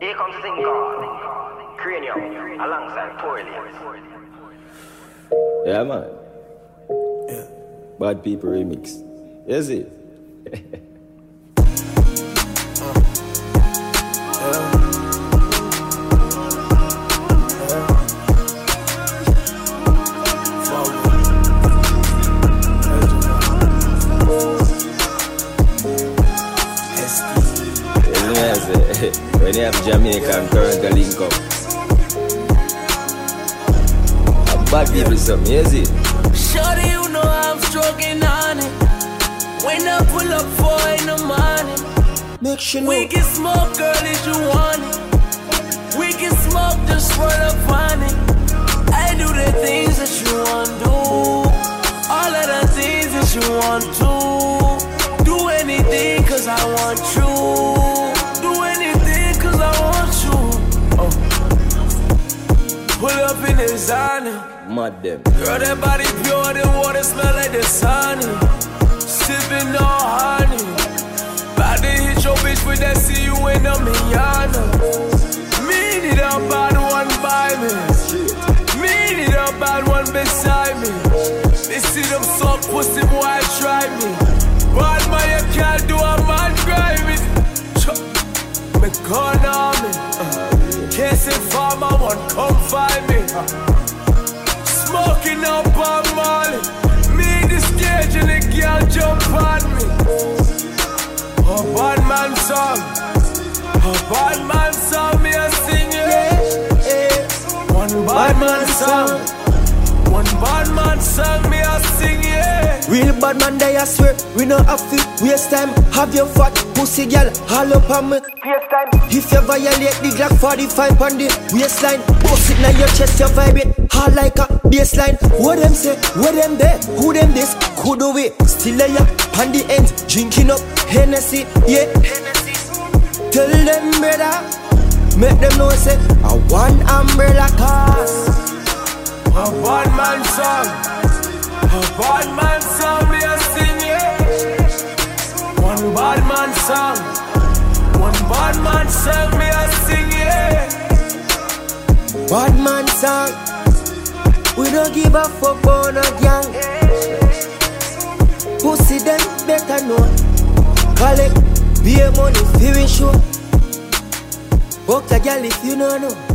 Here comes the thing called Cranium alongside Tory Yeah, man. Yeah. Bad People Remix. Is it? when you have Jamaica and Toronto link up. Bad people something, is it? Shorty, you know I'm stroking on it. When I pull up four in the morning, make sure we can smoke, girl, if you want it. We can smoke just for the fun it. Designer. Mad them. Girl, that body pure, the water smell like the sun. Sipping on honey. About to hit your bitch with that see you in the Miana. Me need a bad one by me. Me need a bad one beside me. They see them soft pussy boy try me. Bad man, you can't do a man driving. Me gun on me. Uh. Casing farmer one come find me. Smoking girl jump on me. A bad man song. A bad man song me a sing it. One bad man song. One bad man song me a sing yeah. Real bad man they I swear we no have to waste time. Have your fat pussy girl all up on me. FaceTime. If you violate the Glock 45 on the waistline, bust it now your chest you vibrate hard like a baseline. What them say? What them there? Who them this? Who do we? Still lay up on the ends, drinking up Hennessy, yeah. Tell them brother, make them know say I want umbrella cause. A bad man song, a bad man song, me a sing yeah. One bad man song, one bad man song, me a sing yeah. Man song, we don't give a fuck on a gang. Pussy them better know. Collect beer money, feel show. Fuck a girl if you know.